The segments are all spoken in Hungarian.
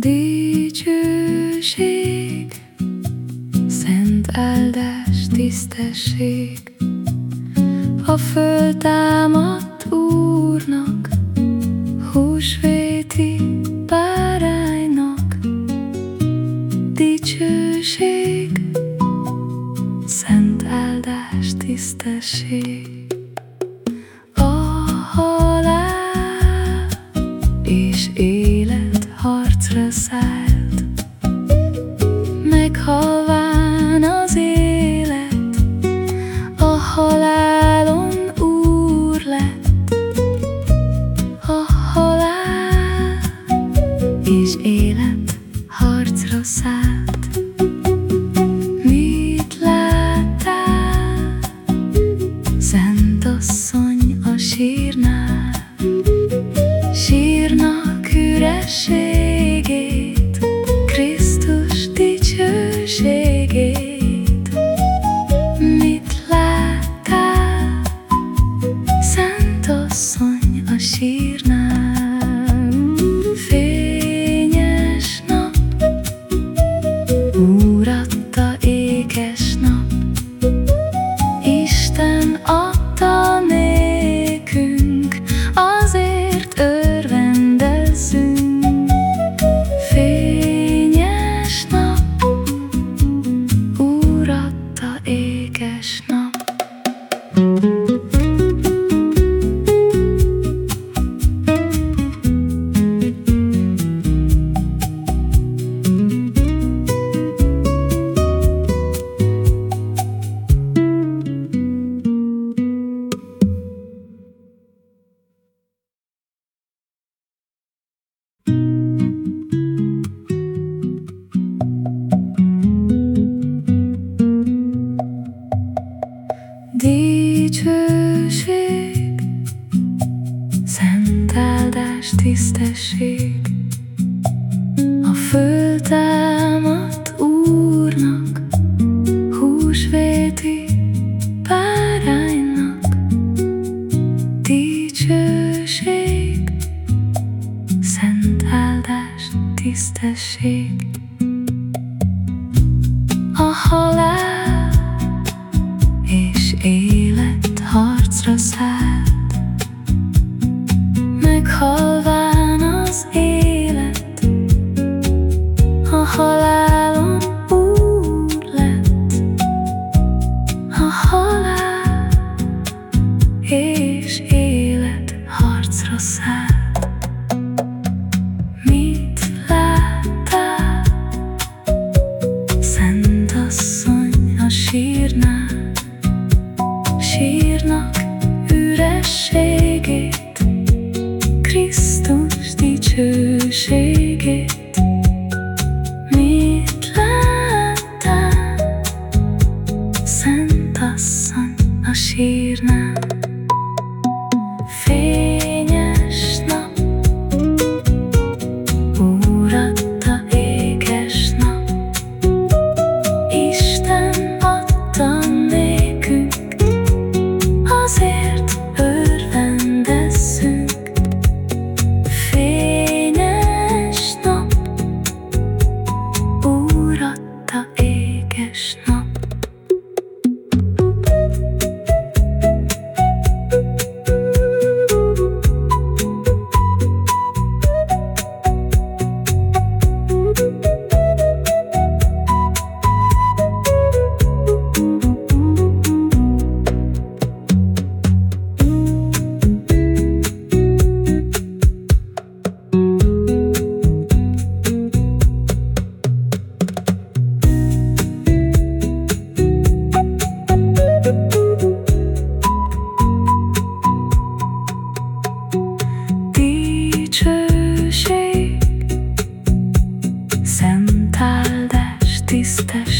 Dicsőség, szent áldás, tisztesség. A föltámadt Úrnak, húsvéti báránynak. Dicsőség, szent áldás, tisztesség. A halál és élet harcra szállt. Meghalván az élet A halálon úr lett. A halál és élet harcra szállt. Mit láttál, Szent asszony a sírnál? Sírnak ürességét, tisztesség. A halál és élet harcra szállt dicsőségét. Mit áldás,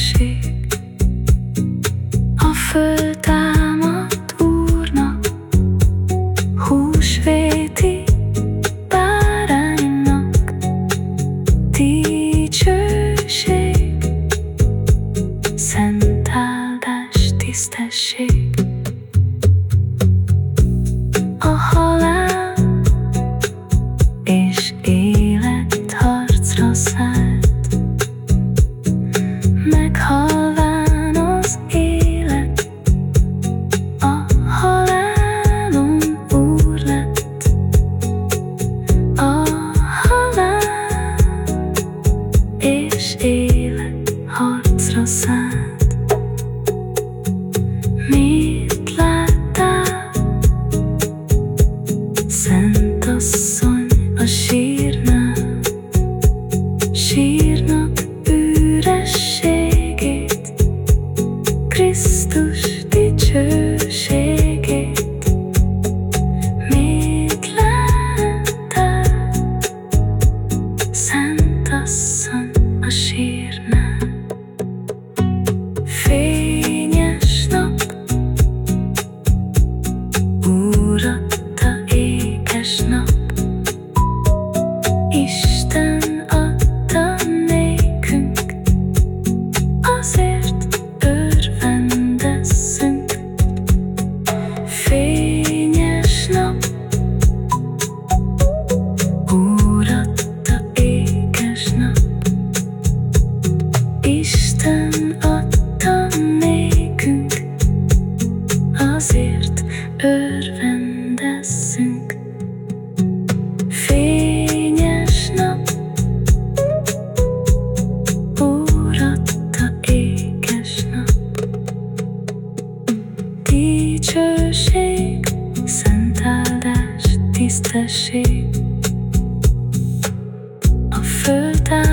くた